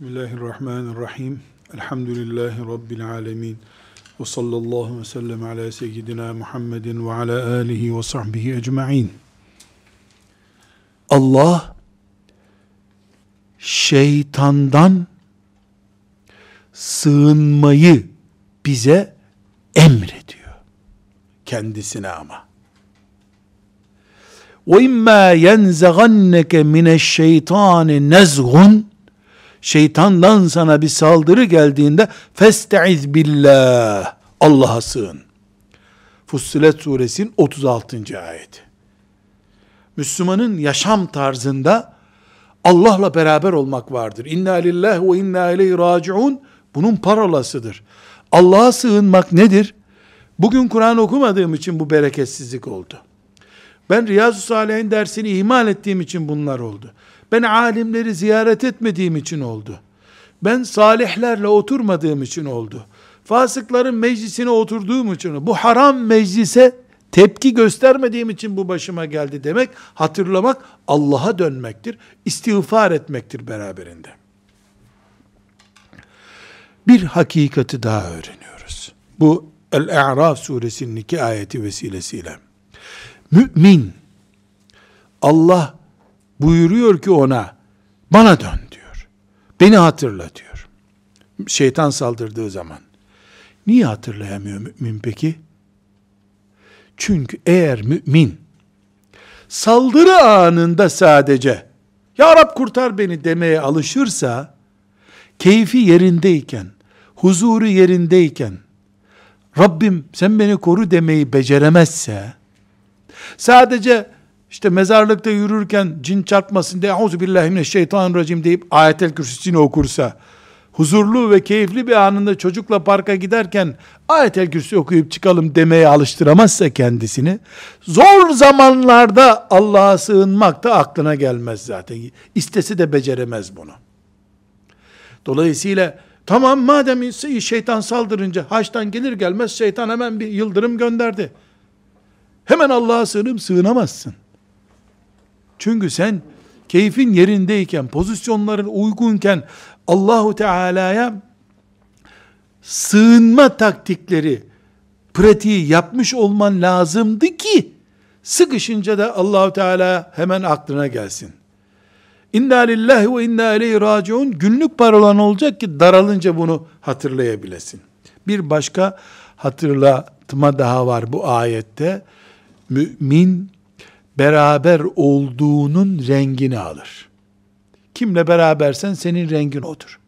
Bismillahirrahmanirrahim. Elhamdülillahi Rabbil alemin. Ve sallallahu ve sellem ala seyyidina Muhammedin ve ala alihi ve sahbihi ecma'in. Allah şeytandan sığınmayı bize emrediyor. Kendisine ama. Ve imma yenzaganneke mineşşeytani nezgun şeytandan sana bir saldırı geldiğinde festaiz billah Allah'a sığın. Fussilet suresinin 36. ayeti. Müslümanın yaşam tarzında Allah'la beraber olmak vardır. İnna lillahi ve inna ileyhi raciun bunun parolasıdır. Allah'a sığınmak nedir? Bugün Kur'an okumadığım için bu bereketsizlik oldu. Ben Riyazu Salih'in dersini ihmal ettiğim için bunlar oldu. Ben alimleri ziyaret etmediğim için oldu. Ben salihlerle oturmadığım için oldu. Fasıkların meclisine oturduğum için, bu haram meclise tepki göstermediğim için bu başıma geldi demek, hatırlamak Allah'a dönmektir, istiğfar etmektir beraberinde. Bir hakikati daha öğreniyoruz. Bu El-E'raf suresinin iki ayeti vesilesiyle. Mümin, Allah buyuruyor ki ona, bana dön diyor. Beni hatırla diyor. Şeytan saldırdığı zaman. Niye hatırlayamıyor mümin peki? Çünkü eğer mümin, saldırı anında sadece, Ya Rab kurtar beni demeye alışırsa, keyfi yerindeyken, huzuru yerindeyken, Rabbim sen beni koru demeyi beceremezse, sadece işte mezarlıkta yürürken cin çarpmasın diye Euzubillahimineşşeytanirracim deyip ayetel kürsüsünü okursa, huzurlu ve keyifli bir anında çocukla parka giderken ayetel kürsü okuyup çıkalım demeye alıştıramazsa kendisini, zor zamanlarda Allah'a sığınmak da aklına gelmez zaten. İstesi de beceremez bunu. Dolayısıyla tamam madem şeytan saldırınca haçtan gelir gelmez şeytan hemen bir yıldırım gönderdi. Hemen Allah'a sığınıp sığınamazsın. Çünkü sen keyfin yerindeyken, pozisyonların uygunken Allahu Teala'ya sığınma taktikleri, pratiği yapmış olman lazımdı ki sıkışınca da Allahu Teala hemen aklına gelsin. İnna lillahi ve inna ileyhi raciun günlük parolan olacak ki daralınca bunu hatırlayabilesin. Bir başka hatırlatma daha var bu ayette. Mümin beraber olduğunun rengini alır. Kimle berabersen senin rengin odur.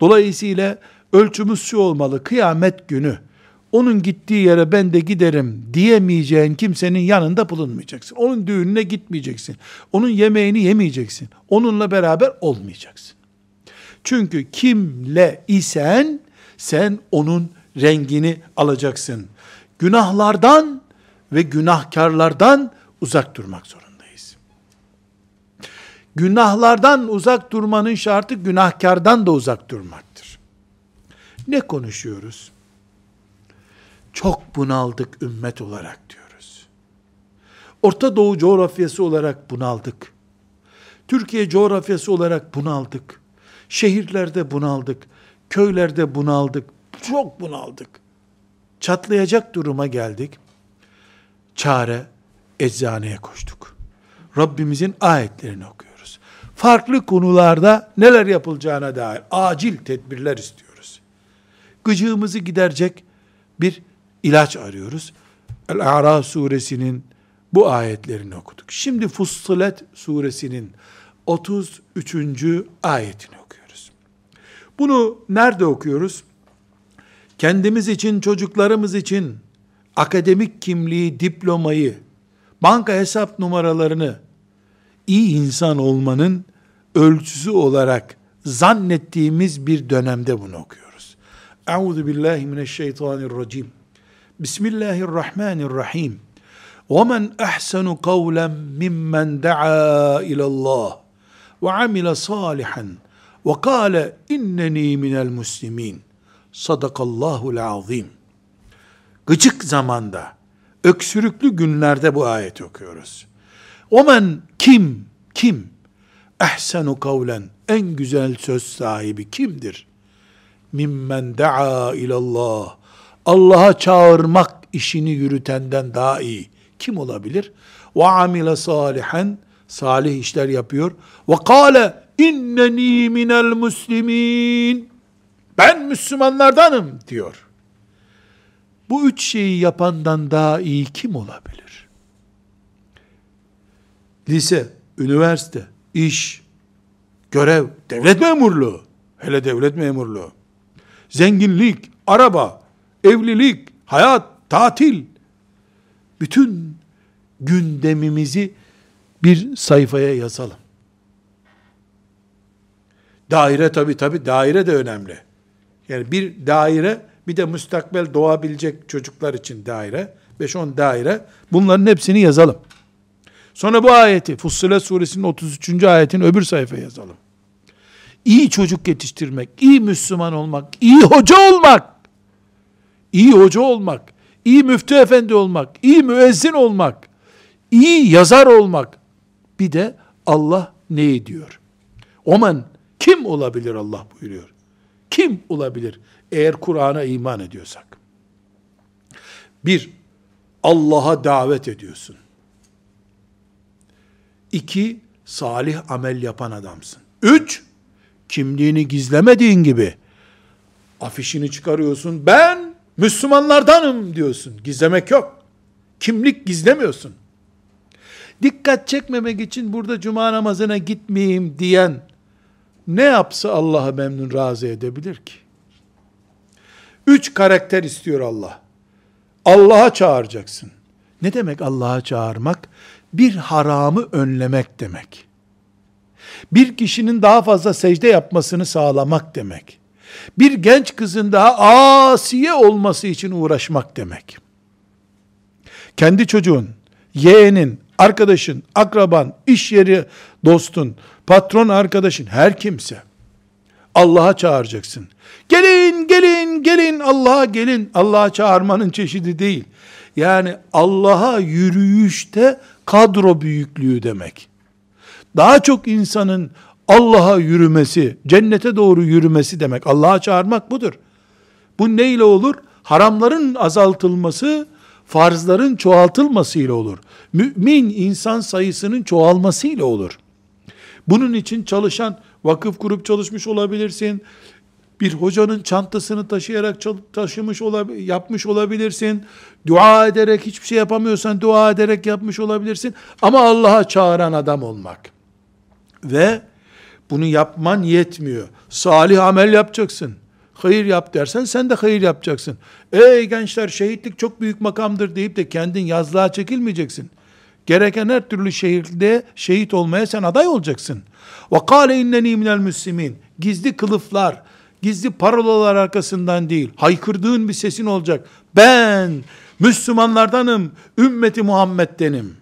Dolayısıyla ölçümüz şu olmalı. Kıyamet günü onun gittiği yere ben de giderim diyemeyeceğin kimsenin yanında bulunmayacaksın. Onun düğününe gitmeyeceksin. Onun yemeğini yemeyeceksin. Onunla beraber olmayacaksın. Çünkü kimle isen sen onun rengini alacaksın. Günahlardan ve günahkarlardan uzak durmak zorundayız. Günahlardan uzak durmanın şartı günahkardan da uzak durmaktır. Ne konuşuyoruz? Çok bunaldık ümmet olarak diyoruz. Orta Doğu coğrafyası olarak bunaldık. Türkiye coğrafyası olarak bunaldık. Şehirlerde bunaldık. Köylerde bunaldık. Çok bunaldık. Çatlayacak duruma geldik. Çare eczaneye koştuk. Rabbimizin ayetlerini okuyoruz. Farklı konularda neler yapılacağına dair acil tedbirler istiyoruz. Gıcığımızı giderecek bir ilaç arıyoruz. El-A'raf suresinin bu ayetlerini okuduk. Şimdi Fussilet suresinin 33. ayetini okuyoruz. Bunu nerede okuyoruz? Kendimiz için, çocuklarımız için akademik kimliği, diplomayı, banka hesap numaralarını iyi insan olmanın ölçüsü olarak zannettiğimiz bir dönemde bunu okuyoruz. Euzu billahi mineşşeytanirracim. Bismillahirrahmanirrahim. وَمَنْ أَحْسَنُ قَوْلًا مِمَّنْ دَعَا إِلَى اللّٰهِ وَعَمِلَ صَالِحًا وَقَالَ اِنَّنِي مِنَ الْمُسْلِمِينَ Sadakallahu azim. Gıcık zamanda, öksürüklü günlerde bu ayeti okuyoruz. Omen kim, kim ehsenu kavlen en güzel söz sahibi kimdir? Mimmen daa ilallah. Allah'a çağırmak işini yürütenden daha iyi. Kim olabilir? Ve amile salihen salih işler yapıyor. Ve kâle inneni minel muslimin. Ben Müslümanlardanım diyor. Bu üç şeyi yapandan daha iyi kim olabilir? Lise, üniversite, iş, görev, devlet memurluğu, hele devlet memurluğu, zenginlik, araba, evlilik, hayat, tatil, bütün gündemimizi bir sayfaya yazalım. Daire tabi tabi daire de önemli. Yani bir daire bir de müstakbel doğabilecek çocuklar için daire. 5-10 daire. Bunların hepsini yazalım. Sonra bu ayeti Fussilet suresinin 33. ayetin öbür sayfaya yazalım. İyi çocuk yetiştirmek, iyi Müslüman olmak, iyi hoca olmak, iyi hoca olmak, iyi müftü efendi olmak, iyi müezzin olmak, iyi yazar olmak. Bir de Allah ne diyor? Oman kim olabilir Allah buyuruyor. Kim olabilir eğer Kur'an'a iman ediyorsak? Bir, Allah'a davet ediyorsun. İki, salih amel yapan adamsın. Üç, kimliğini gizlemediğin gibi afişini çıkarıyorsun. Ben Müslümanlardanım diyorsun. Gizlemek yok. Kimlik gizlemiyorsun. Dikkat çekmemek için burada cuma namazına gitmeyeyim diyen ne yapsa Allah'ı memnun razı edebilir ki? Üç karakter istiyor Allah. Allah'a çağıracaksın. Ne demek Allah'a çağırmak? Bir haramı önlemek demek. Bir kişinin daha fazla secde yapmasını sağlamak demek. Bir genç kızın daha asiye olması için uğraşmak demek. Kendi çocuğun, yeğenin, arkadaşın, akraban, iş yeri dostun, patron arkadaşın, her kimse Allah'a çağıracaksın. Gelin, gelin, gelin, Allah'a gelin. Allah'a çağırmanın çeşidi değil. Yani Allah'a yürüyüşte kadro büyüklüğü demek. Daha çok insanın Allah'a yürümesi, cennete doğru yürümesi demek. Allah'a çağırmak budur. Bu neyle olur? Haramların azaltılması, farzların çoğaltılmasıyla olur. Mümin insan sayısının çoğalmasıyla olur. Bunun için çalışan vakıf kurup çalışmış olabilirsin. Bir hocanın çantasını taşıyarak taşımış olabilir, yapmış olabilirsin. Dua ederek hiçbir şey yapamıyorsan dua ederek yapmış olabilirsin. Ama Allah'a çağıran adam olmak. Ve bunu yapman yetmiyor. Salih amel yapacaksın. Hayır yap dersen sen de hayır yapacaksın. Ey gençler şehitlik çok büyük makamdır deyip de kendin yazlığa çekilmeyeceksin. Gereken her türlü şehirde şehit olmaya sen aday olacaksın. Ve kâle inneni minel müslimin. Gizli kılıflar, gizli parolalar arkasından değil. Haykırdığın bir sesin olacak. Ben Müslümanlardanım, ümmeti Muhammed'denim.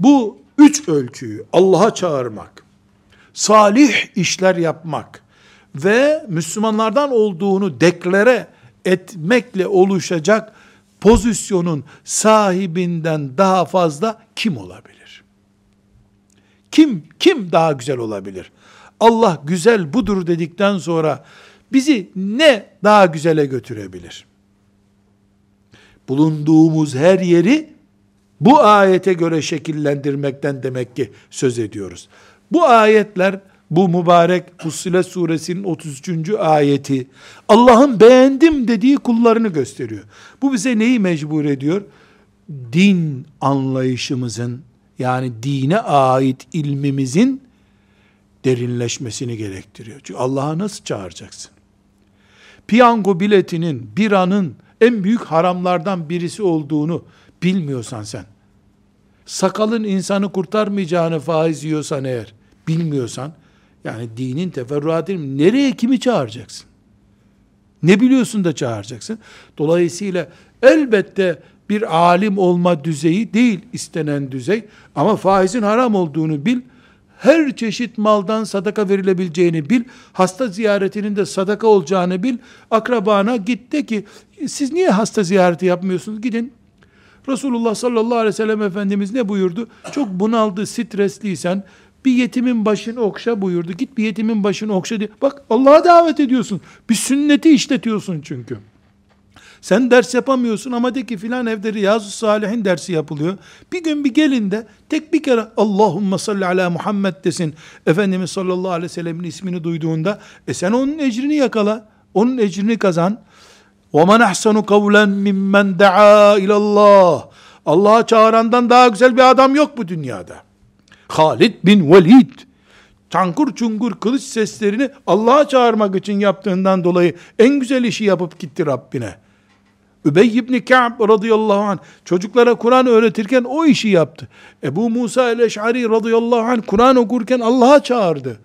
Bu üç ölçüyü Allah'a çağırmak, salih işler yapmak ve Müslümanlardan olduğunu deklare etmekle oluşacak pozisyonun sahibinden daha fazla kim olabilir? Kim kim daha güzel olabilir? Allah güzel budur dedikten sonra bizi ne daha güzele götürebilir? Bulunduğumuz her yeri bu ayete göre şekillendirmekten demek ki söz ediyoruz. Bu ayetler bu mübarek Fussilet suresinin 33. ayeti Allah'ın beğendim dediği kullarını gösteriyor. Bu bize neyi mecbur ediyor? Din anlayışımızın yani dine ait ilmimizin derinleşmesini gerektiriyor. Çünkü Allah'a nasıl çağıracaksın? Piyango biletinin, biranın en büyük haramlardan birisi olduğunu bilmiyorsan sen, sakalın insanı kurtarmayacağını faiz yiyorsan eğer, bilmiyorsan, yani dinin teferruatını nereye kimi çağıracaksın? Ne biliyorsun da çağıracaksın? Dolayısıyla elbette bir alim olma düzeyi değil istenen düzey ama faizin haram olduğunu bil. Her çeşit maldan sadaka verilebileceğini bil. Hasta ziyaretinin de sadaka olacağını bil. Akrabana git de ki siz niye hasta ziyareti yapmıyorsunuz? Gidin Resulullah sallallahu aleyhi ve sellem Efendimiz ne buyurdu? Çok bunaldı, stresliysen Bir yetimin başını okşa buyurdu. Git bir yetimin başını okşa diye. Bak Allah'a davet ediyorsun. Bir sünneti işletiyorsun çünkü. Sen ders yapamıyorsun ama de ki filan evde Riyazu Salihin dersi yapılıyor. Bir gün bir gelin de tek bir kere Allahümme salli ala Muhammed desin. Efendimiz sallallahu aleyhi ve sellemin ismini duyduğunda e sen onun ecrini yakala. Onun ecrini kazan. وَمَنْ اَحْسَنُ قَوْلًا مِمَّنْ دَعَا اِلَى اللّٰهِ Allah'a çağırandan daha güzel bir adam yok bu dünyada. Halid bin Velid çankur çungur kılıç seslerini Allah'a çağırmak için yaptığından dolayı en güzel işi yapıp gitti Rabbine. Übey ibn Ka'b radıyallahu anh çocuklara Kur'an öğretirken o işi yaptı. Ebu Musa el-Eş'ari radıyallahu anh Kur'an okurken Allah'a çağırdı.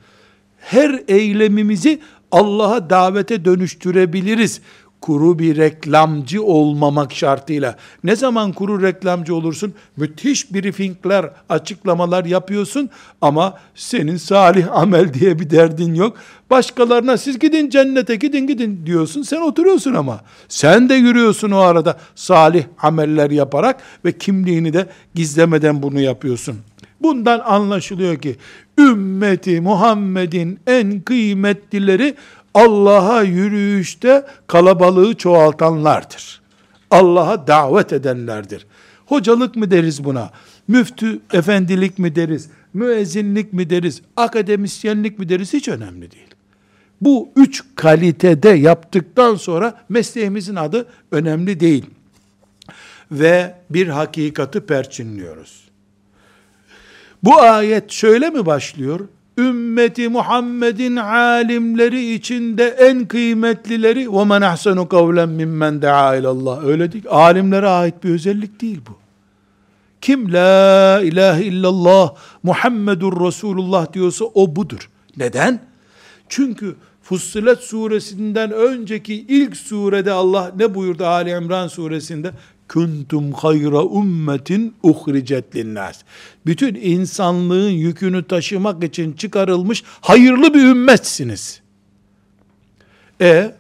Her eylemimizi Allah'a davete dönüştürebiliriz kuru bir reklamcı olmamak şartıyla. Ne zaman kuru reklamcı olursun? Müthiş briefingler, açıklamalar yapıyorsun ama senin salih amel diye bir derdin yok. Başkalarına siz gidin cennete gidin gidin diyorsun. Sen oturuyorsun ama. Sen de yürüyorsun o arada salih ameller yaparak ve kimliğini de gizlemeden bunu yapıyorsun. Bundan anlaşılıyor ki ümmeti Muhammed'in en kıymetlileri Allah'a yürüyüşte kalabalığı çoğaltanlardır. Allah'a davet edenlerdir. Hocalık mı deriz buna? Müftü efendilik mi deriz? Müezzinlik mi deriz? Akademisyenlik mi deriz? Hiç önemli değil. Bu üç kalitede yaptıktan sonra mesleğimizin adı önemli değil. Ve bir hakikati perçinliyoruz. Bu ayet şöyle mi başlıyor? Ümmeti Muhammed'in alimleri içinde en kıymetlileri ve men ahsenu kavlen mimmen daa ilallah. Öyle değil. Alimlere ait bir özellik değil bu. Kim la ilahe illallah Muhammedur Resulullah diyorsa o budur. Neden? Çünkü Fussilet suresinden önceki ilk surede Allah ne buyurdu Ali İmran suresinde? Kuntum hayra ummetin uhricet linnas. Bütün insanlığın yükünü taşımak için çıkarılmış hayırlı bir ümmetsiniz. E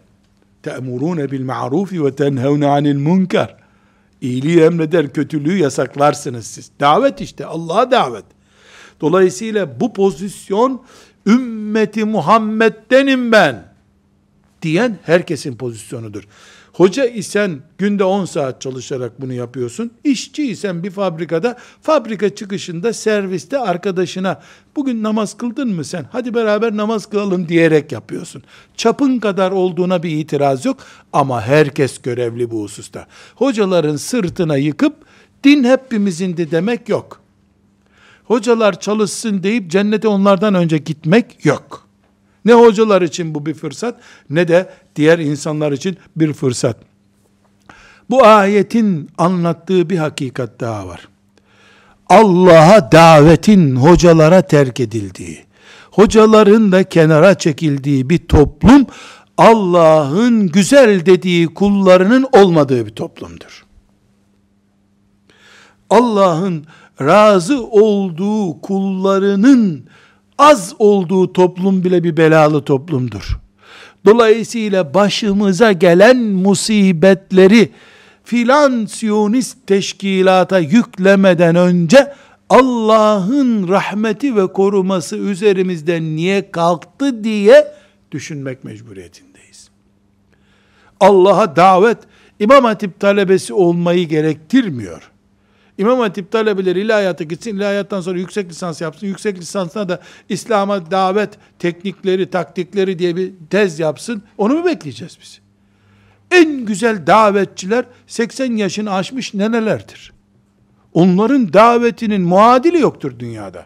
te'murune bil ma'rufi ve tenhevne anil munkar. İyiliği emreder, kötülüğü yasaklarsınız siz. Davet işte, Allah'a davet. Dolayısıyla bu pozisyon ümmeti Muhammed'denim ben diyen herkesin pozisyonudur. Hoca isen günde 10 saat çalışarak bunu yapıyorsun. İşçi isen bir fabrikada fabrika çıkışında serviste arkadaşına bugün namaz kıldın mı sen? Hadi beraber namaz kılalım diyerek yapıyorsun. Çapın kadar olduğuna bir itiraz yok ama herkes görevli bu hususta. Hocaların sırtına yıkıp din hepimizindi demek yok. Hocalar çalışsın deyip cennete onlardan önce gitmek yok. Ne hocalar için bu bir fırsat ne de diğer insanlar için bir fırsat. Bu ayetin anlattığı bir hakikat daha var. Allah'a davetin hocalara terk edildiği, hocaların da kenara çekildiği bir toplum, Allah'ın güzel dediği kullarının olmadığı bir toplumdur. Allah'ın razı olduğu kullarının az olduğu toplum bile bir belalı toplumdur. Dolayısıyla başımıza gelen musibetleri filan siyonist teşkilata yüklemeden önce Allah'ın rahmeti ve koruması üzerimizden niye kalktı diye düşünmek mecburiyetindeyiz. Allah'a davet İmam Hatip talebesi olmayı gerektirmiyor. İmam Hatip talebeleri ilahiyata gitsin, ilahiyattan sonra yüksek lisans yapsın, yüksek lisansına da İslam'a davet teknikleri, taktikleri diye bir tez yapsın. Onu mu bekleyeceğiz biz? En güzel davetçiler 80 yaşını aşmış nenelerdir. Onların davetinin muadili yoktur dünyada.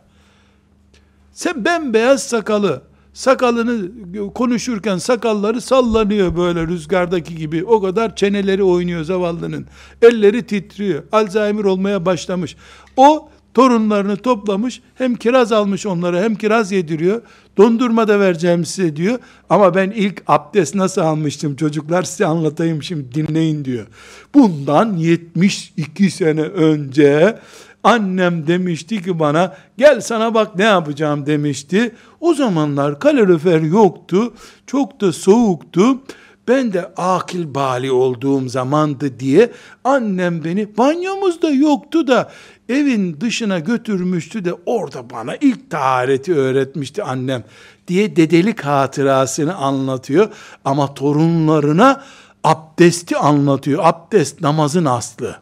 Sen bembeyaz sakalı, sakalını konuşurken sakalları sallanıyor böyle rüzgardaki gibi. O kadar çeneleri oynuyor zavallının. Elleri titriyor. Alzheimer olmaya başlamış. O torunlarını toplamış. Hem kiraz almış onlara hem kiraz yediriyor. Dondurma da vereceğim size diyor. Ama ben ilk abdest nasıl almıştım çocuklar size anlatayım şimdi dinleyin diyor. Bundan 72 sene önce Annem demişti ki bana gel sana bak ne yapacağım demişti. O zamanlar kalorifer yoktu. Çok da soğuktu. ben de akil bali olduğum zamandı diye annem beni banyomuzda yoktu da evin dışına götürmüştü de orada bana ilk tahareti öğretmişti annem diye dedelik hatırasını anlatıyor ama torunlarına abdesti anlatıyor. Abdest namazın aslı.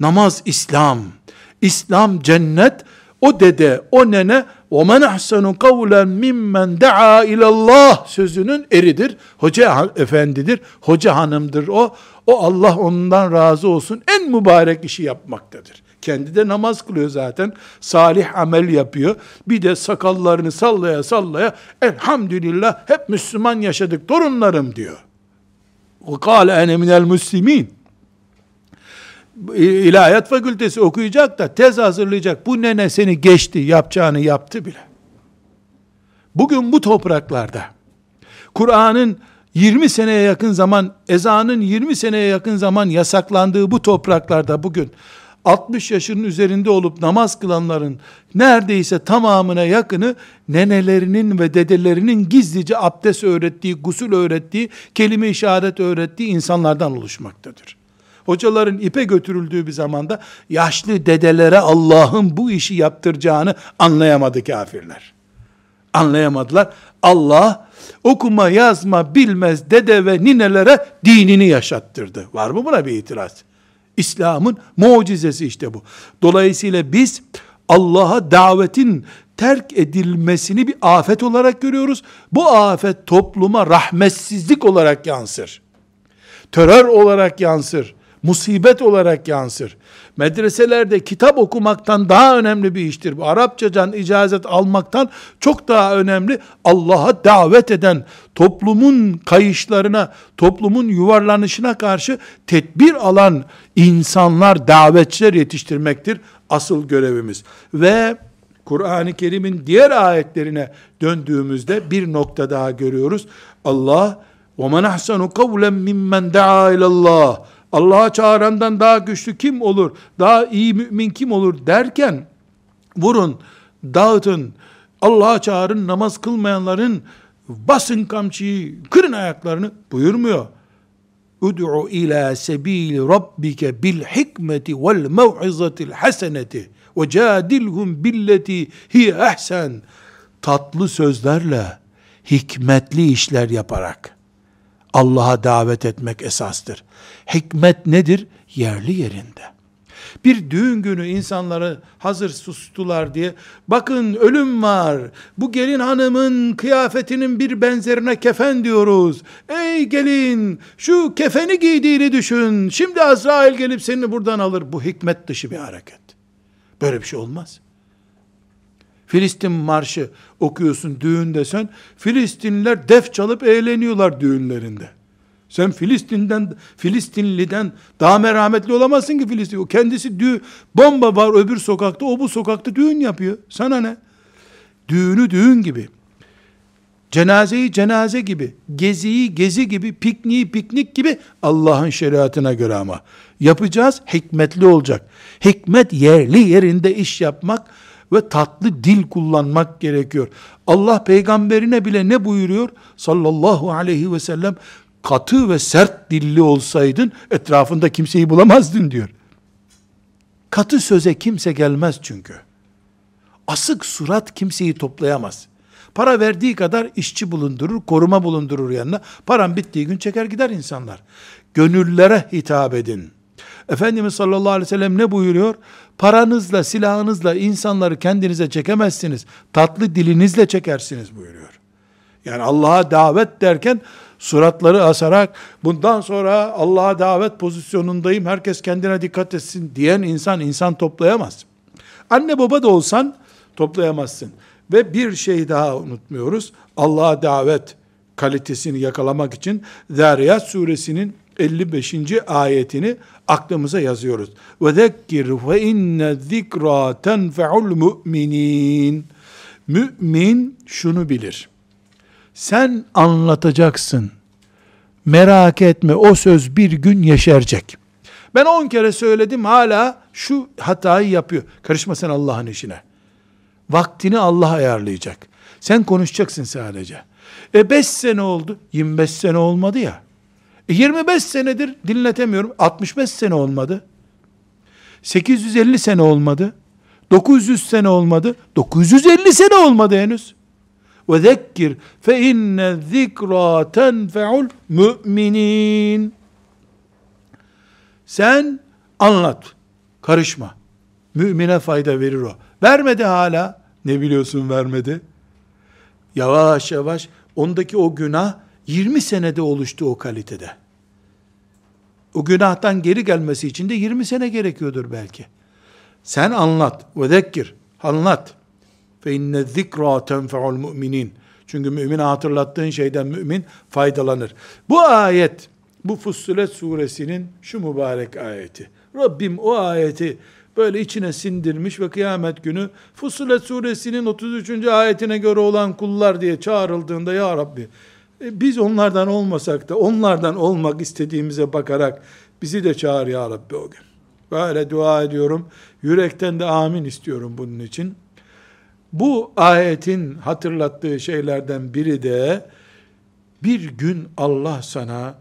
Namaz İslam. İslam cennet. O dede, o nene وَمَنْ اَحْسَنُ قَوْلًا مِمَّنْ دَعَا اِلَى اللّٰهِ sözünün eridir. Hoca efendidir, hoca hanımdır o. O Allah ondan razı olsun en mübarek işi yapmaktadır. Kendi de namaz kılıyor zaten. Salih amel yapıyor. Bir de sakallarını sallaya sallaya elhamdülillah hep Müslüman yaşadık torunlarım diyor. وَقَالَ اَنَ مِنَ الْمُسْلِمِينَ İlahiyat fakültesi okuyacak da tez hazırlayacak. Bu nene seni geçti, yapacağını yaptı bile. Bugün bu topraklarda Kur'an'ın 20 seneye yakın zaman, ezanın 20 seneye yakın zaman yasaklandığı bu topraklarda bugün 60 yaşının üzerinde olup namaz kılanların neredeyse tamamına yakını nenelerinin ve dedelerinin gizlice abdest öğrettiği, gusül öğrettiği, kelime işaret öğrettiği insanlardan oluşmaktadır. Hocaların ipe götürüldüğü bir zamanda yaşlı dedelere Allah'ın bu işi yaptıracağını anlayamadı kafirler. Anlayamadılar. Allah okuma yazma bilmez dede ve ninelere dinini yaşattırdı. Var mı buna bir itiraz? İslam'ın mucizesi işte bu. Dolayısıyla biz Allah'a davetin terk edilmesini bir afet olarak görüyoruz. Bu afet topluma rahmetsizlik olarak yansır. Terör olarak yansır musibet olarak yansır. Medreselerde kitap okumaktan daha önemli bir iştir. Bu Arapçadan icazet almaktan çok daha önemli. Allah'a davet eden toplumun kayışlarına, toplumun yuvarlanışına karşı tedbir alan insanlar, davetçiler yetiştirmektir asıl görevimiz. Ve Kur'an-ı Kerim'in diğer ayetlerine döndüğümüzde bir nokta daha görüyoruz. Allah وَمَنْ أَحْسَنُ قَوْلًا مِمَّنْ دَعَا اِلَى اللّٰهِ Allah'a çağırandan daha güçlü kim olur? Daha iyi mümin kim olur derken vurun, dağıtın, Allah'a çağırın, namaz kılmayanların basın kamçıyı, kırın ayaklarını buyurmuyor. Ud'u ila sebil rabbike bil hikmeti vel mev'izatil haseneti ve cadilhum billeti hi ehsen tatlı sözlerle hikmetli işler yaparak Allah'a davet etmek esastır. Hikmet nedir? Yerli yerinde. Bir düğün günü insanları hazır sustular diye, bakın ölüm var, bu gelin hanımın kıyafetinin bir benzerine kefen diyoruz. Ey gelin, şu kefeni giydiğini düşün, şimdi Azrail gelip seni buradan alır. Bu hikmet dışı bir hareket. Böyle bir şey olmaz. Filistin marşı okuyorsun düğünde sen. Filistinliler def çalıp eğleniyorlar düğünlerinde. Sen Filistin'den, Filistinliden daha merhametli olamazsın ki Filistin. O kendisi düğün, bomba var öbür sokakta, o bu sokakta düğün yapıyor. Sana ne? Düğünü düğün gibi. Cenazeyi cenaze gibi, geziyi gezi gibi, pikniği piknik gibi Allah'ın şeriatına göre ama. Yapacağız, hikmetli olacak. Hikmet yerli yerinde iş yapmak, ve tatlı dil kullanmak gerekiyor. Allah peygamberine bile ne buyuruyor? Sallallahu aleyhi ve sellem katı ve sert dilli olsaydın etrafında kimseyi bulamazdın diyor. Katı söze kimse gelmez çünkü. Asık surat kimseyi toplayamaz. Para verdiği kadar işçi bulundurur, koruma bulundurur yanına. Param bittiği gün çeker gider insanlar. Gönüllere hitap edin. Efendimiz sallallahu aleyhi ve sellem ne buyuruyor? Paranızla, silahınızla insanları kendinize çekemezsiniz. Tatlı dilinizle çekersiniz buyuruyor. Yani Allah'a davet derken suratları asarak bundan sonra Allah'a davet pozisyonundayım herkes kendine dikkat etsin diyen insan insan toplayamaz. Anne baba da olsan toplayamazsın. Ve bir şey daha unutmuyoruz. Allah'a davet kalitesini yakalamak için Zariyat suresinin 55. ayetini aklımıza yazıyoruz. Ve zekkir fe inne zikra tenfe'ul müminin. Mümin şunu bilir. Sen anlatacaksın. Merak etme o söz bir gün yeşerecek. Ben on kere söyledim hala şu hatayı yapıyor. Karışma sen Allah'ın işine. Vaktini Allah ayarlayacak. Sen konuşacaksın sadece. E 5 sene oldu. 25 sene olmadı ya. E 25 senedir dinletemiyorum. 65 sene olmadı. 850 sene olmadı. 900 sene olmadı. 950 sene olmadı henüz. Ve zekkir fe inne zikra tenfe'ul müminin. Sen anlat. Karışma. Mümine fayda verir o. Vermedi hala. Ne biliyorsun vermedi? Yavaş yavaş ondaki o günah 20 senede oluştu o kalitede. O günahtan geri gelmesi için de 20 sene gerekiyordur belki. Sen anlat ve zekkir. Anlat. Fe inne zikra tenfe'ul müminin. Çünkü mümine hatırlattığın şeyden mümin faydalanır. Bu ayet, bu Fussilet suresinin şu mübarek ayeti. Rabbim o ayeti böyle içine sindirmiş ve kıyamet günü Fussilet suresinin 33. ayetine göre olan kullar diye çağrıldığında ya Rabbi e, biz onlardan olmasak da onlardan olmak istediğimize bakarak bizi de çağır ya Rabbi o gün. Böyle dua ediyorum. Yürekten de amin istiyorum bunun için. Bu ayetin hatırlattığı şeylerden biri de bir gün Allah sana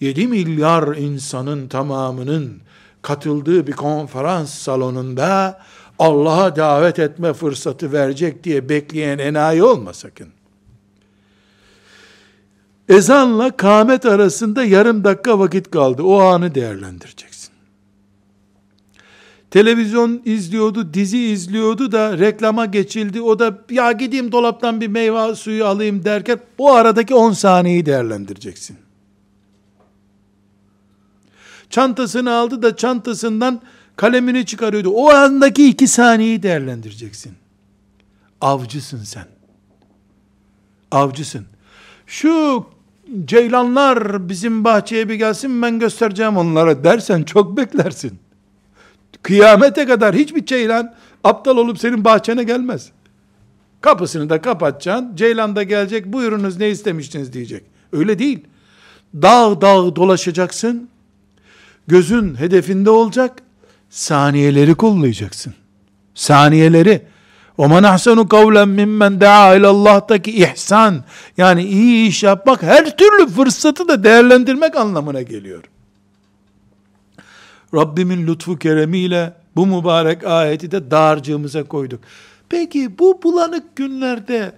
7 milyar insanın tamamının katıldığı bir konferans salonunda Allah'a davet etme fırsatı verecek diye bekleyen enayi olma sakın. Ezanla kâmet arasında yarım dakika vakit kaldı. O anı değerlendireceksin. Televizyon izliyordu, dizi izliyordu da reklama geçildi. O da ya gideyim dolaptan bir meyve suyu alayım derken o aradaki 10 saniyeyi değerlendireceksin. Çantasını aldı da çantasından kalemini çıkarıyordu. O andaki iki saniyeyi değerlendireceksin. Avcısın sen. Avcısın. Şu ceylanlar bizim bahçeye bir gelsin ben göstereceğim onlara dersen çok beklersin. Kıyamete kadar hiçbir ceylan aptal olup senin bahçene gelmez. Kapısını da kapatacaksın. Ceylan da gelecek. Buyurunuz ne istemiştiniz diyecek. Öyle değil. Dağ dağ dolaşacaksın. Gözün hedefinde olacak. Saniyeleri kollayacaksın. Saniyeleri. وَمَنْ اَحْسَنُ قَوْلًا مِمَّنْ دَعَا Allah'taki ihsan, yani iyi iş yapmak, her türlü fırsatı da değerlendirmek anlamına geliyor. Rabbimin lütfu keremiyle bu mübarek ayeti de dağarcığımıza koyduk. Peki bu bulanık günlerde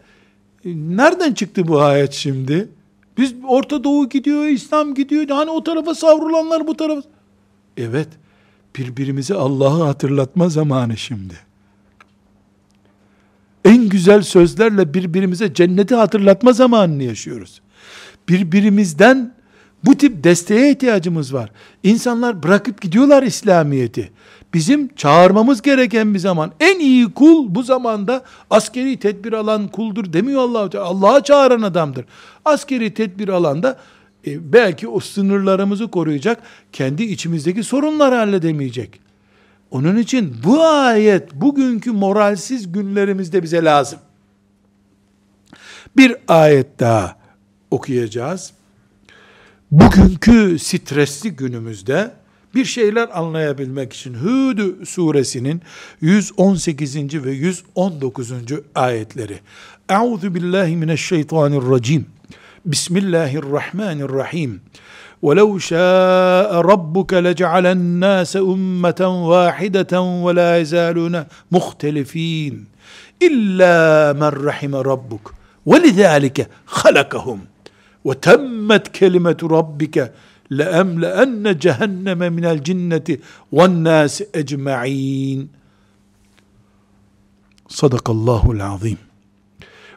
e, nereden çıktı bu ayet şimdi? Biz Orta Doğu gidiyor, İslam gidiyor. Hani o tarafa savrulanlar bu tarafa. Evet, birbirimizi Allah'ı hatırlatma zamanı şimdi. Güzel sözlerle birbirimize cenneti hatırlatma zamanını yaşıyoruz. Birbirimizden bu tip desteğe ihtiyacımız var. İnsanlar bırakıp gidiyorlar İslamiyet'i. Bizim çağırmamız gereken bir zaman. En iyi kul bu zamanda askeri tedbir alan kuldur demiyor Allah. Allah'a çağıran adamdır. Askeri tedbir alanda e, belki o sınırlarımızı koruyacak, kendi içimizdeki sorunları halledemeyecek. Onun için bu ayet bugünkü moralsiz günlerimizde bize lazım. Bir ayet daha okuyacağız. Bugünkü stresli günümüzde bir şeyler anlayabilmek için Hud suresinin 118. ve 119. ayetleri. Euzu billahi mineşşeytanirracim. Bismillahirrahmanirrahim. ولو شاء ربك لجعل الناس أمة واحدة ولا يزالون مختلفين إلا من رحم ربك. ولذلك خلقهم وتمت كلمة ربك لأملأن جهنم من الجنة والناس أجمعين. صدق الله العظيم.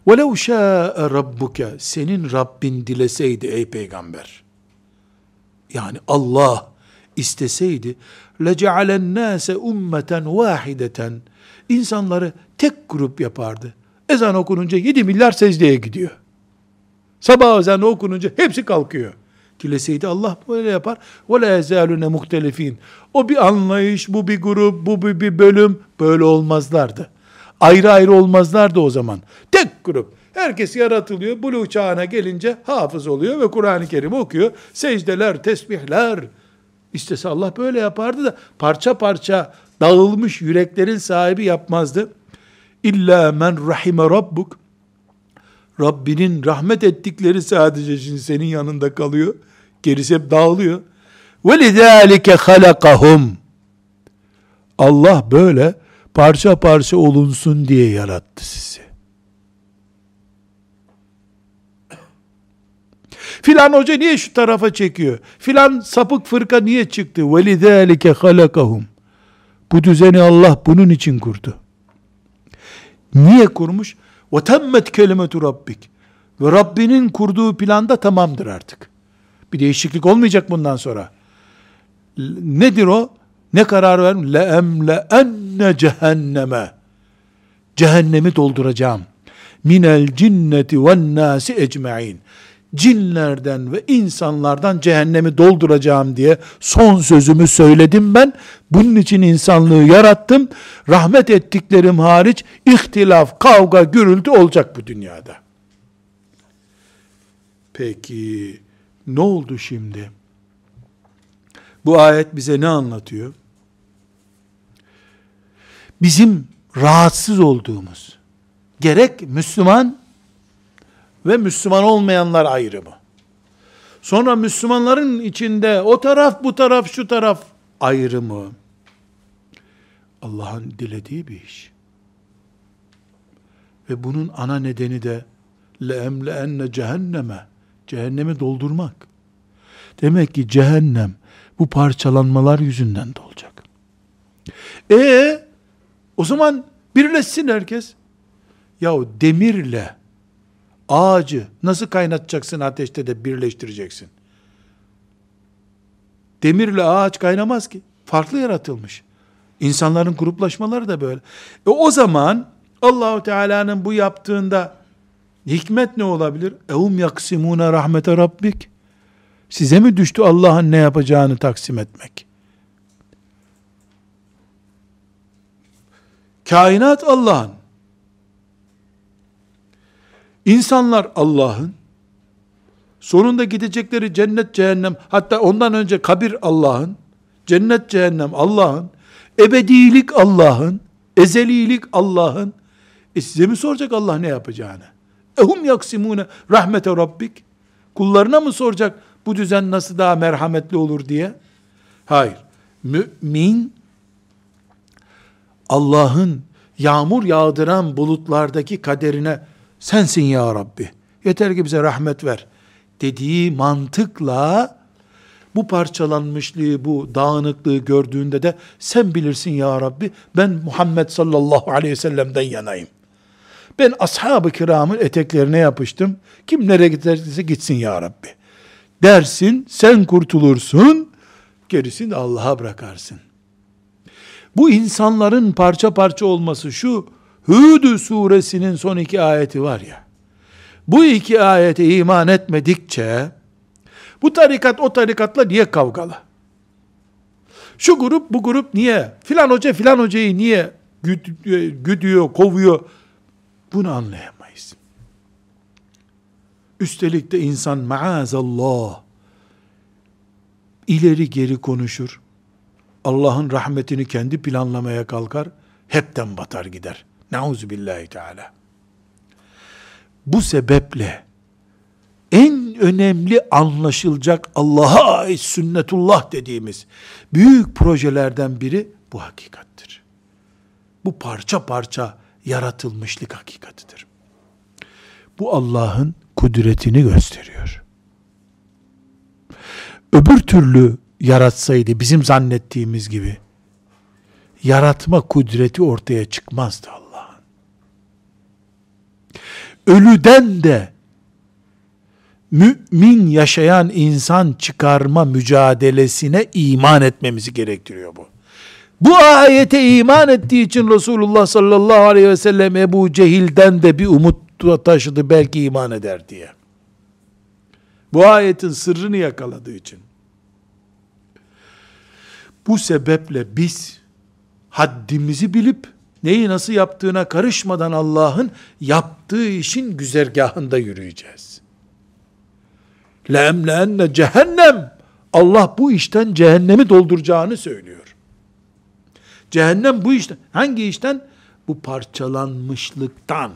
ولو شاء ربك senin Rabbin dileseydi ey peygamber yani Allah isteseydi lecealen nase ummeten vahideten insanları tek grup yapardı. Ezan okununca 7 milyar secdeye gidiyor. Sabah ezanı okununca hepsi kalkıyor. Dileseydi Allah böyle yapar. La yezalune muhtelifin. O bir anlayış, bu bir grup, bu bir, bir bölüm böyle olmazlardı. Ayrı ayrı olmazlardı o zaman. Tek grup. Herkes yaratılıyor. Buluğ çağına gelince hafız oluyor ve Kur'an-ı Kerim okuyor. Secdeler, tesbihler. İstese Allah böyle yapardı da parça parça dağılmış yüreklerin sahibi yapmazdı. İlla men rahime rabbuk. Rabbinin rahmet ettikleri sadece şimdi senin yanında kalıyor. Gerisi hep dağılıyor. Ve lidâlike halakahum. Allah böyle parça parça olunsun diye yarattı sizi. Filan hoca niye şu tarafa çekiyor? Filan sapık fırka niye çıktı? وَلِذَٰلِكَ خَلَقَهُمْ Bu düzeni Allah bunun için kurdu. Niye kurmuş? وَتَمَّتْ كَلِمَةُ رَبِّكِ Ve Rabbinin kurduğu planda tamamdır artık. Bir değişiklik olmayacak bundan sonra. Nedir o? Ne karar vermiş? لَاَمْلَاَنَّ cehenneme. Cehennemi dolduracağım. Minel cinneti ve nasi ecmaîn. Cinlerden ve insanlardan cehennemi dolduracağım diye son sözümü söyledim ben. Bunun için insanlığı yarattım. Rahmet ettiklerim hariç ihtilaf, kavga, gürültü olacak bu dünyada. Peki ne oldu şimdi? Bu ayet bize ne anlatıyor? Bizim rahatsız olduğumuz, gerek Müslüman ve Müslüman olmayanlar ayrımı. Sonra Müslümanların içinde o taraf bu taraf şu taraf ayrımı. Allah'ın dilediği bir iş. Ve bunun ana nedeni de enne cehenneme cehennemi doldurmak. Demek ki cehennem bu parçalanmalar yüzünden de olacak. E o zaman birleşsin herkes. Yahu demirle ağacı nasıl kaynatacaksın ateşte de birleştireceksin? Demirle ağaç kaynamaz ki. Farklı yaratılmış. İnsanların gruplaşmaları da böyle. E o zaman Allahu Teala'nın bu yaptığında hikmet ne olabilir? Evum yaksimuna rahmete rabbik. Size mi düştü Allah'ın ne yapacağını taksim etmek? Kainat Allah'ın. İnsanlar Allah'ın. Sonunda gidecekleri cennet cehennem, hatta ondan önce kabir Allah'ın, cennet cehennem Allah'ın, ebedilik Allah'ın, ezelilik Allah'ın. E size mi soracak Allah ne yapacağını? Ehum yaksimune rahmete rabbik. Kullarına mı soracak bu düzen nasıl daha merhametli olur diye? Hayır. Mümin Allah'ın yağmur yağdıran bulutlardaki kaderine sensin ya Rabbi. Yeter ki bize rahmet ver dediği mantıkla bu parçalanmışlığı, bu dağınıklığı gördüğünde de sen bilirsin ya Rabbi ben Muhammed sallallahu aleyhi ve sellem'den yanayım. Ben ashab-ı kiramın eteklerine yapıştım. Kim nereye giderse gitsin ya Rabbi. Dersin, sen kurtulursun, gerisini de Allah'a bırakarsın. Bu insanların parça parça olması şu, Hud suresinin son iki ayeti var ya, bu iki ayete iman etmedikçe, bu tarikat o tarikatla niye kavgalı? Şu grup bu grup niye? Filan hoca filan hocayı niye güdüyor, kovuyor? Bunu anlayamayız. Üstelik de insan maazallah ileri geri konuşur. Allah'ın rahmetini kendi planlamaya kalkar. Hepten batar gider. Nauzu billahi teala. Bu sebeple en önemli anlaşılacak Allah'a ait sünnetullah dediğimiz büyük projelerden biri bu hakikattir. Bu parça parça yaratılmışlık hakikatidir. Bu Allah'ın kudretini gösteriyor. Öbür türlü yaratsaydı bizim zannettiğimiz gibi yaratma kudreti ortaya çıkmazdı Allah'ın. Ölüden de mümin yaşayan insan çıkarma mücadelesine iman etmemizi gerektiriyor bu. Bu ayete iman ettiği için Resulullah sallallahu aleyhi ve sellem Ebu Cehil'den de bir umut taşıdı belki iman eder diye. Bu ayetin sırrını yakaladığı için. Bu sebeple biz haddimizi bilip neyi nasıl yaptığına karışmadan Allah'ın yaptığı işin güzergahında yürüyeceğiz. Lemlenne cehennem Allah bu işten cehennemi dolduracağını söylüyor. Cehennem bu işten. Hangi işten? Bu parçalanmışlıktan.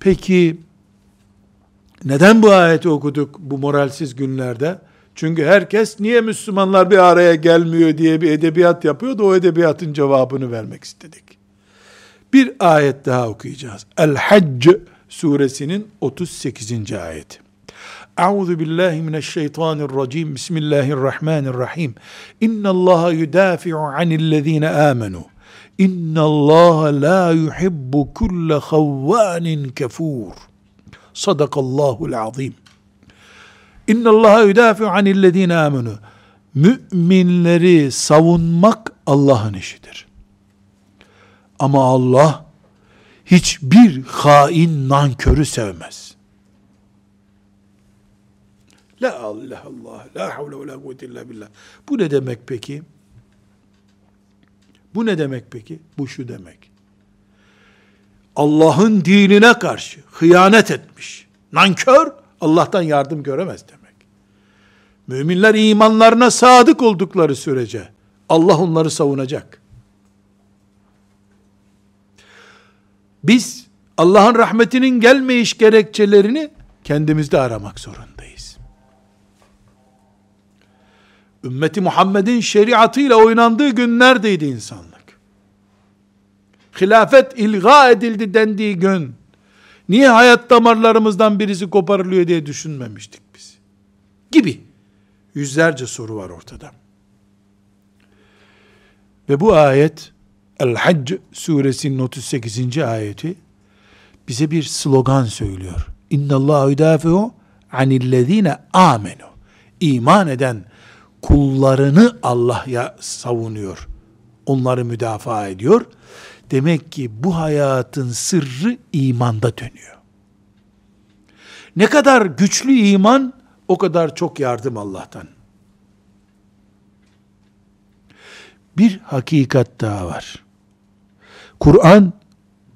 Peki Neden bu ayeti okuduk bu moralsiz günlerde? Çünkü herkes niye Müslümanlar bir araya gelmiyor diye bir edebiyat yapıyor da o edebiyatın cevabını vermek istedik. Bir ayet daha okuyacağız. El-Hac suresinin 38. ayeti. Euzu billahi mineşşeytanirracim. Bismillahirrahmanirrahim. İnallaha yudafi'u anillezine amenu. İnallaha la yuhibbu kulle havvanin kefur. Sadakallahul azim. İnallaha yudafi'u anillezine amenu. Müminleri savunmak Allah'ın işidir. Ama Allah hiçbir hain nankörü sevmez. La Allah Allah, la havle ve la kuvvete illa billah. Bu ne demek peki? Bu ne demek peki? Bu şu demek. Allah'ın dinine karşı hıyanet etmiş. Nankör, Allah'tan yardım göremez demek. Müminler imanlarına sadık oldukları sürece Allah onları savunacak. Biz Allah'ın rahmetinin gelmeyiş gerekçelerini kendimizde aramak zorundayız. Ümmeti Muhammed'in şeriatıyla oynandığı günlerdeydi insanlık. Hilafet ilga edildi dendiği gün, niye hayat damarlarımızdan birisi koparılıyor diye düşünmemiştik biz. Gibi yüzlerce soru var ortada. Ve bu ayet, El-Hac suresinin 38. ayeti, bize bir slogan söylüyor. İnna Allah yudafi'u anillezine amenu. İman eden kullarını Allah'ya savunuyor. Onları müdafaa ediyor. Demek ki bu hayatın sırrı imanda dönüyor. Ne kadar güçlü iman, o kadar çok yardım Allah'tan. Bir hakikat daha var. Kur'an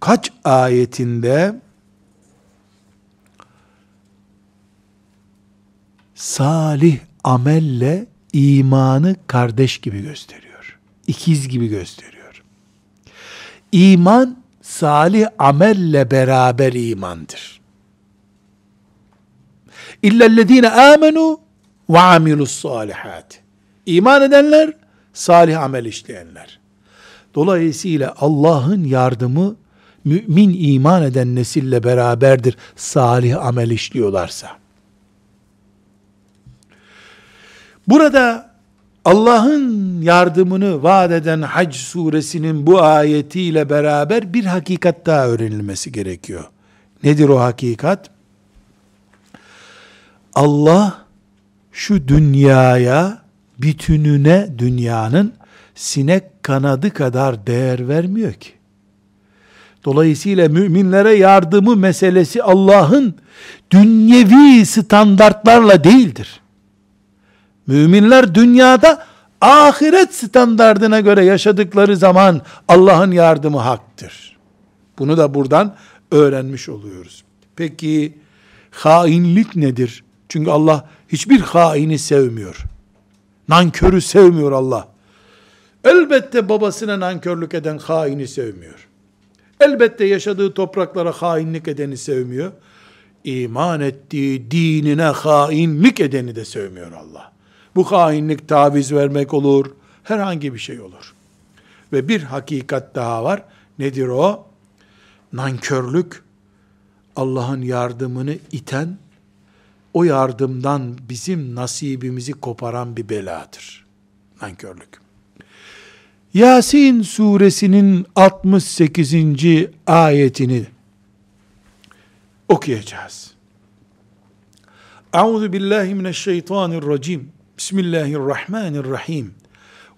kaç ayetinde salih amelle imanı kardeş gibi gösteriyor. İkiz gibi gösteriyor. İman salih amelle beraber imandır. İllellezine amenu ve amilus salihat. İman edenler, salih amel işleyenler. Dolayısıyla Allah'ın yardımı mümin iman eden nesille beraberdir salih amel işliyorlarsa. Burada Allah'ın yardımını vaat eden Hac suresinin bu ayetiyle beraber bir hakikat daha öğrenilmesi gerekiyor. Nedir o hakikat? Allah şu dünyaya bütününe dünyanın sinek kanadı kadar değer vermiyor ki. Dolayısıyla müminlere yardımı meselesi Allah'ın dünyevi standartlarla değildir. Müminler dünyada ahiret standardına göre yaşadıkları zaman Allah'ın yardımı haktır. Bunu da buradan öğrenmiş oluyoruz. Peki hainlik nedir? Çünkü Allah hiçbir haini sevmiyor. Nankörü sevmiyor Allah. Elbette babasına nankörlük eden haini sevmiyor. Elbette yaşadığı topraklara hainlik edeni sevmiyor. İman ettiği dinine hainlik edeni de sevmiyor Allah. Bu hainlik taviz vermek olur, herhangi bir şey olur. Ve bir hakikat daha var. Nedir o? Nankörlük Allah'ın yardımını iten, o yardımdan bizim nasibimizi koparan bir beladır. Nankörlük. Yasin suresinin 68. ayetini okuyacağız. Euzu billahi mineşşeytanirracim. Bismillahirrahmanirrahim.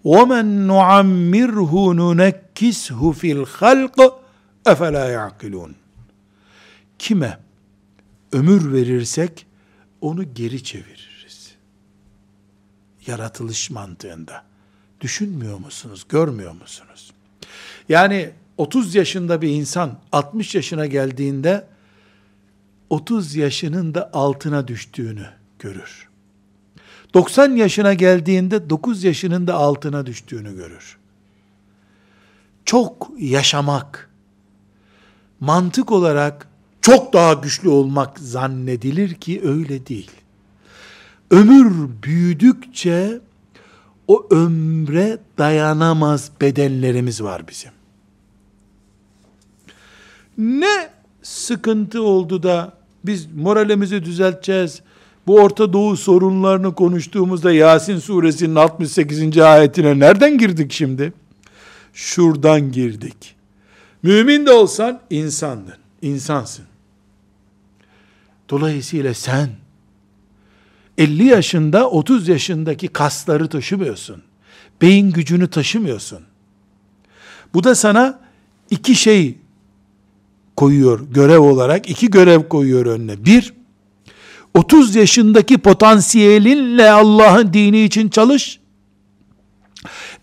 وَمَنْ نُعَمِّرْهُ نُنَكِّسْهُ فِي الْخَلْقِ اَفَلَا يَعْقِلُونَ Kime ömür verirsek onu geri çeviririz. Yaratılış mantığında. Düşünmüyor musunuz? Görmüyor musunuz? Yani 30 yaşında bir insan 60 yaşına geldiğinde 30 yaşının da altına düştüğünü görür. 90 yaşına geldiğinde 9 yaşının da altına düştüğünü görür. Çok yaşamak mantık olarak çok daha güçlü olmak zannedilir ki öyle değil. Ömür büyüdükçe o ömre dayanamaz bedenlerimiz var bizim. Ne sıkıntı oldu da biz moralimizi düzelteceğiz. Bu Orta Doğu sorunlarını konuştuğumuzda Yasin suresinin 68. ayetine nereden girdik şimdi? Şuradan girdik. Mümin de olsan insandın, insansın. Dolayısıyla sen 50 yaşında 30 yaşındaki kasları taşımıyorsun. Beyin gücünü taşımıyorsun. Bu da sana iki şey koyuyor görev olarak. iki görev koyuyor önüne. Bir, 30 yaşındaki potansiyelinle Allah'ın dini için çalış.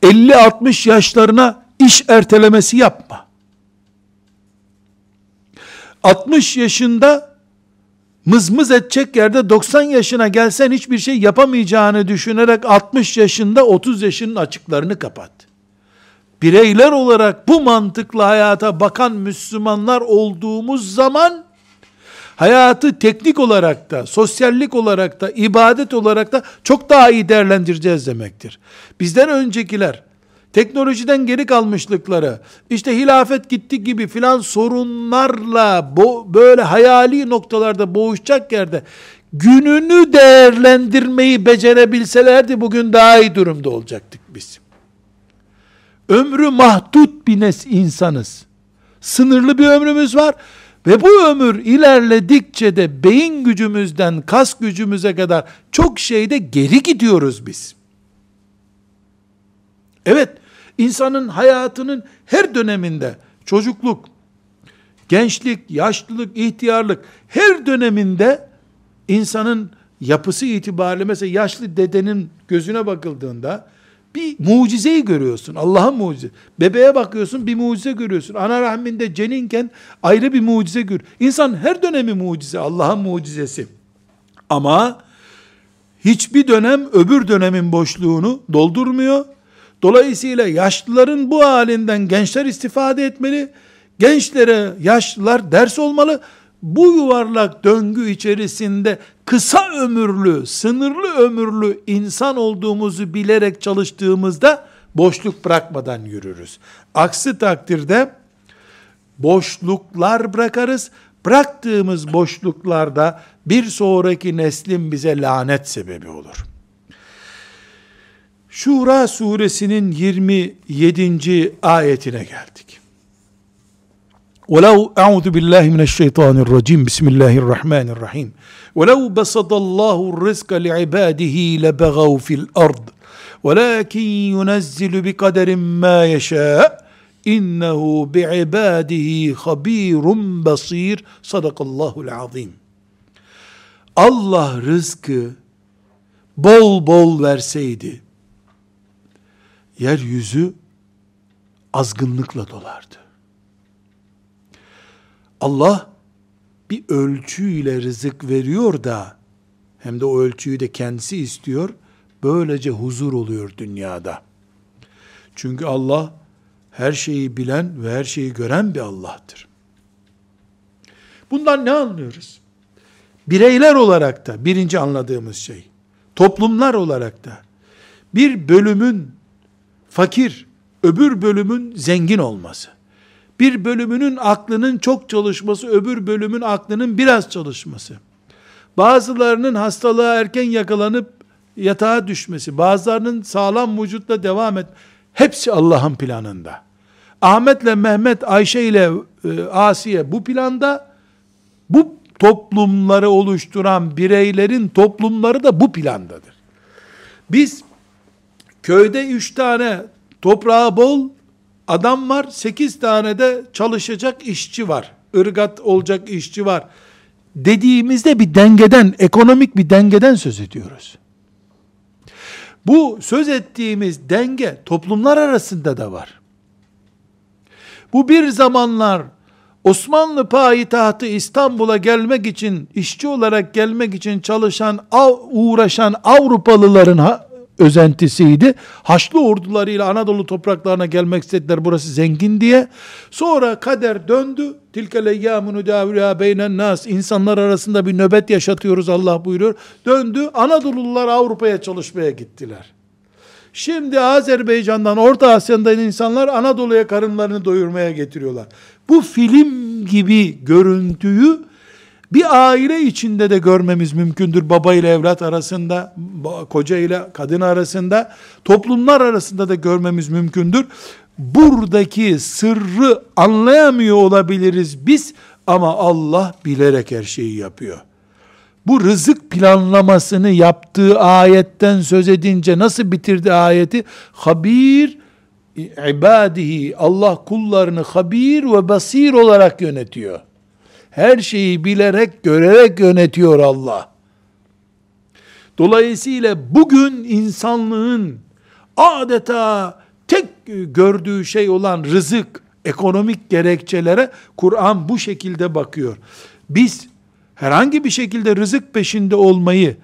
50-60 yaşlarına iş ertelemesi yapma. 60 yaşında mızmız edecek yerde 90 yaşına gelsen hiçbir şey yapamayacağını düşünerek 60 yaşında 30 yaşının açıklarını kapat. Bireyler olarak bu mantıkla hayata bakan Müslümanlar olduğumuz zaman hayatı teknik olarak da, sosyallik olarak da, ibadet olarak da çok daha iyi değerlendireceğiz demektir. Bizden öncekiler teknolojiden geri kalmışlıkları, işte hilafet gitti gibi filan sorunlarla böyle hayali noktalarda boğuşacak yerde gününü değerlendirmeyi becerebilselerdi bugün daha iyi durumda olacaktık biz. Ömrü mahdut bir nes insanız. Sınırlı bir ömrümüz var ve bu ömür ilerledikçe de beyin gücümüzden kas gücümüze kadar çok şeyde geri gidiyoruz biz. Evet, insanın hayatının her döneminde çocukluk, gençlik, yaşlılık, ihtiyarlık her döneminde insanın yapısı itibariyle mesela yaşlı dedenin gözüne bakıldığında bir mucizeyi görüyorsun. Allah'ın mucize. Bebeğe bakıyorsun bir mucize görüyorsun. Ana rahminde ceninken ayrı bir mucize gör. İnsan her dönemi mucize. Allah'ın mucizesi. Ama hiçbir dönem öbür dönemin boşluğunu doldurmuyor. Dolayısıyla yaşlıların bu halinden gençler istifade etmeli. Gençlere yaşlılar ders olmalı. Bu yuvarlak döngü içerisinde kısa ömürlü, sınırlı ömürlü insan olduğumuzu bilerek çalıştığımızda boşluk bırakmadan yürürüz. Aksi takdirde boşluklar bırakarız. Bıraktığımız boşluklarda bir sonraki neslin bize lanet sebebi olur. Şura suresinin 27. ayetine geldik. ولو أعوذ بالله من الشيطان الرجيم بسم الله الرحمن الرحيم ولو بسط الله الرزق لعباده لبغوا في الأرض ولكن ينزل بقدر ما يشاء إنه بعباده خبير بصير صدق الله العظيم Allah rızkı bol bol verseydi yeryüzü azgınlıkla dolardı. Allah bir ölçüyle rızık veriyor da hem de o ölçüyü de kendisi istiyor. Böylece huzur oluyor dünyada. Çünkü Allah her şeyi bilen ve her şeyi gören bir Allah'tır. Bundan ne anlıyoruz? Bireyler olarak da birinci anladığımız şey, toplumlar olarak da bir bölümün fakir, öbür bölümün zengin olması bir bölümünün aklının çok çalışması, öbür bölümün aklının biraz çalışması. Bazılarının hastalığa erken yakalanıp yatağa düşmesi, bazılarının sağlam vücutla devam et. Hepsi Allah'ın planında. Ahmet'le Mehmet, Ayşe ile e, Asiye bu planda, bu toplumları oluşturan bireylerin toplumları da bu plandadır. Biz köyde üç tane toprağı bol, adam var, sekiz tane de çalışacak işçi var. Irgat olacak işçi var. Dediğimizde bir dengeden, ekonomik bir dengeden söz ediyoruz. Bu söz ettiğimiz denge toplumlar arasında da var. Bu bir zamanlar Osmanlı payitahtı İstanbul'a gelmek için, işçi olarak gelmek için çalışan, uğraşan Avrupalıların özentisiydi. Haçlı ordularıyla Anadolu topraklarına gelmek istediler burası zengin diye. Sonra kader döndü. Tilke leyyâmunu dâvûlâ beynen nas. İnsanlar arasında bir nöbet yaşatıyoruz Allah buyuruyor. Döndü. Anadoluliler Avrupa'ya çalışmaya gittiler. Şimdi Azerbaycan'dan, Orta Asya'dan insanlar Anadolu'ya karınlarını doyurmaya getiriyorlar. Bu film gibi görüntüyü bir aile içinde de görmemiz mümkündür. Baba ile evlat arasında, koca ile kadın arasında, toplumlar arasında da görmemiz mümkündür. Buradaki sırrı anlayamıyor olabiliriz biz ama Allah bilerek her şeyi yapıyor. Bu rızık planlamasını yaptığı ayetten söz edince nasıl bitirdi ayeti? Habir ibadihi Allah kullarını habir ve basir olarak yönetiyor. Her şeyi bilerek, görerek yönetiyor Allah. Dolayısıyla bugün insanlığın adeta tek gördüğü şey olan rızık, ekonomik gerekçelere Kur'an bu şekilde bakıyor. Biz herhangi bir şekilde rızık peşinde olmayı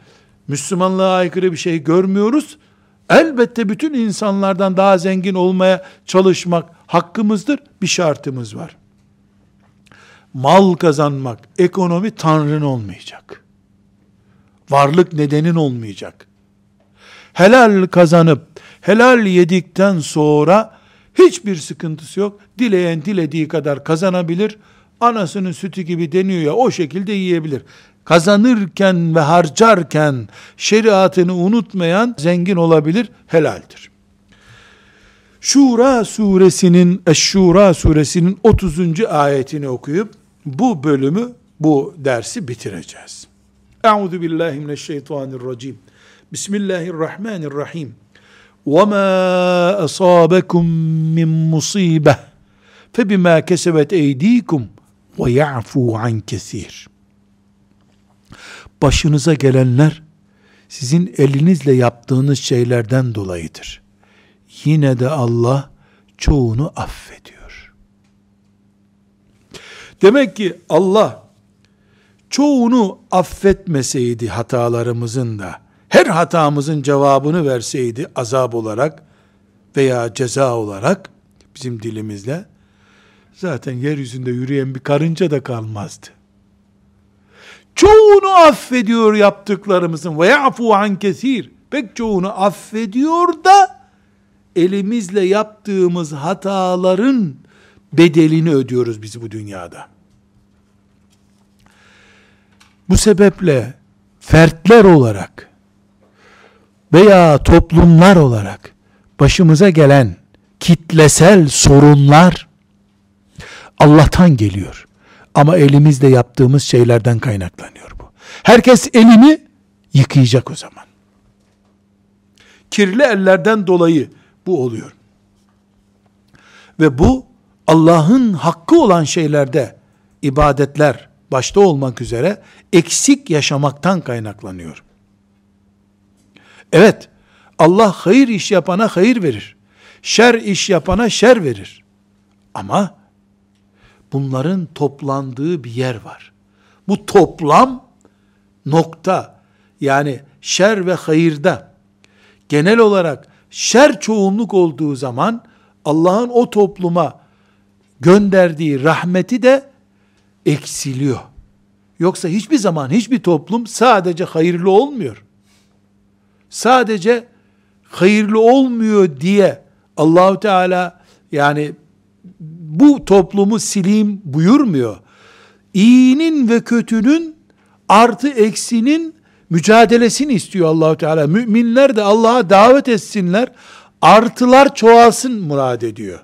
Müslümanlığa aykırı bir şey görmüyoruz. Elbette bütün insanlardan daha zengin olmaya çalışmak hakkımızdır. Bir şartımız var mal kazanmak, ekonomi tanrın olmayacak. Varlık nedenin olmayacak. Helal kazanıp, helal yedikten sonra hiçbir sıkıntısı yok. Dileyen dilediği kadar kazanabilir. Anasının sütü gibi deniyor ya o şekilde yiyebilir. Kazanırken ve harcarken şeriatını unutmayan zengin olabilir, helaldir. Şura suresinin Eşşura suresinin 30. ayetini okuyup bu bölümü, bu dersi bitireceğiz. Euzu billahi mineşşeytanirracim. Bismillahirrahmanirrahim. Ve ma asabakum min musibe fe bima kesebet eydikum ve ya'fu an kesir. Başınıza gelenler sizin elinizle yaptığınız şeylerden dolayıdır. Yine de Allah çoğunu affediyor. Demek ki Allah çoğunu affetmeseydi hatalarımızın da her hatamızın cevabını verseydi azap olarak veya ceza olarak bizim dilimizle zaten yeryüzünde yürüyen bir karınca da kalmazdı. Çoğunu affediyor yaptıklarımızın ve ya'fu an kesir. Pek çoğunu affediyor da elimizle yaptığımız hataların bedelini ödüyoruz biz bu dünyada. Bu sebeple fertler olarak veya toplumlar olarak başımıza gelen kitlesel sorunlar Allah'tan geliyor. Ama elimizde yaptığımız şeylerden kaynaklanıyor bu. Herkes elini yıkayacak o zaman. Kirli ellerden dolayı bu oluyor. Ve bu Allah'ın hakkı olan şeylerde ibadetler başta olmak üzere eksik yaşamaktan kaynaklanıyor. Evet, Allah hayır iş yapana hayır verir. Şer iş yapana şer verir. Ama bunların toplandığı bir yer var. Bu toplam nokta yani şer ve hayırda genel olarak şer çoğunluk olduğu zaman Allah'ın o topluma gönderdiği rahmeti de eksiliyor. Yoksa hiçbir zaman hiçbir toplum sadece hayırlı olmuyor. Sadece hayırlı olmuyor diye Allahu Teala yani bu toplumu sileyim buyurmuyor. İyinin ve kötünün artı eksinin mücadelesini istiyor Allahu Teala. Müminler de Allah'a davet etsinler. Artılar çoğalsın murad ediyor.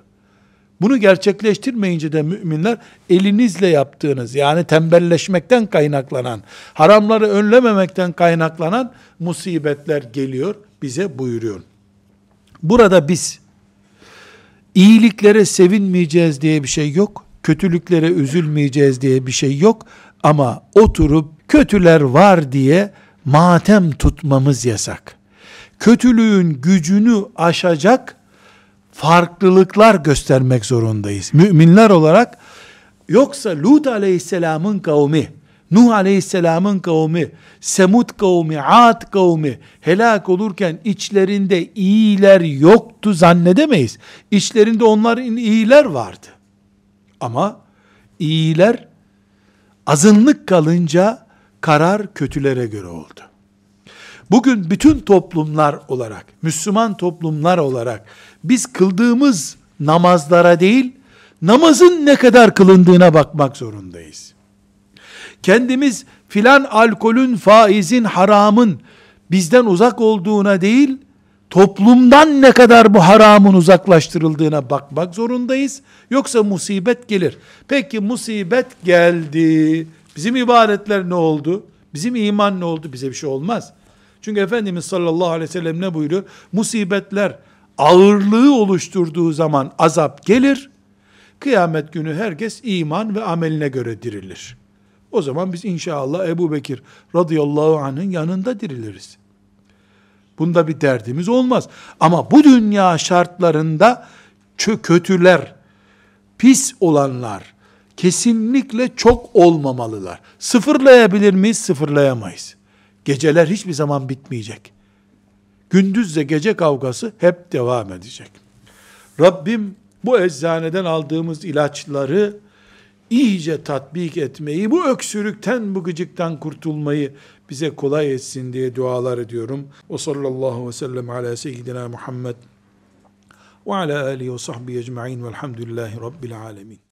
Bunu gerçekleştirmeyince de müminler elinizle yaptığınız yani tembelleşmekten kaynaklanan, haramları önlememekten kaynaklanan musibetler geliyor bize buyuruyor. Burada biz iyiliklere sevinmeyeceğiz diye bir şey yok. Kötülüklere üzülmeyeceğiz diye bir şey yok. Ama oturup kötüler var diye matem tutmamız yasak. Kötülüğün gücünü aşacak farklılıklar göstermek zorundayız. Müminler olarak yoksa Lut aleyhisselamın kavmi Nuh Aleyhisselam'ın kavmi, Semud kavmi, Ad kavmi helak olurken içlerinde iyiler yoktu zannedemeyiz. İçlerinde onların iyiler vardı. Ama iyiler azınlık kalınca karar kötülere göre oldu. Bugün bütün toplumlar olarak, Müslüman toplumlar olarak biz kıldığımız namazlara değil, namazın ne kadar kılındığına bakmak zorundayız. Kendimiz filan alkolün, faizin, haramın bizden uzak olduğuna değil, toplumdan ne kadar bu haramın uzaklaştırıldığına bakmak zorundayız. Yoksa musibet gelir. Peki musibet geldi. Bizim ibadetler ne oldu? Bizim iman ne oldu? Bize bir şey olmaz. Çünkü Efendimiz sallallahu aleyhi ve sellem ne buyuruyor? Musibetler ağırlığı oluşturduğu zaman azap gelir. Kıyamet günü herkes iman ve ameline göre dirilir. O zaman biz inşallah Ebu Bekir radıyallahu anh'ın yanında diriliriz. Bunda bir derdimiz olmaz. Ama bu dünya şartlarında kötüler, pis olanlar kesinlikle çok olmamalılar. Sıfırlayabilir miyiz? Sıfırlayamayız. Geceler hiçbir zaman bitmeyecek. Gündüzle gece kavgası hep devam edecek. Rabbim bu eczaneden aldığımız ilaçları iyice tatbik etmeyi, bu öksürükten, bu gıcıktan kurtulmayı bize kolay etsin diye dualar ediyorum. O sallallahu ve sellem ala seyyidina Muhammed ve ala alihi ve sahbihi ecma'in velhamdülillahi rabbil alemin.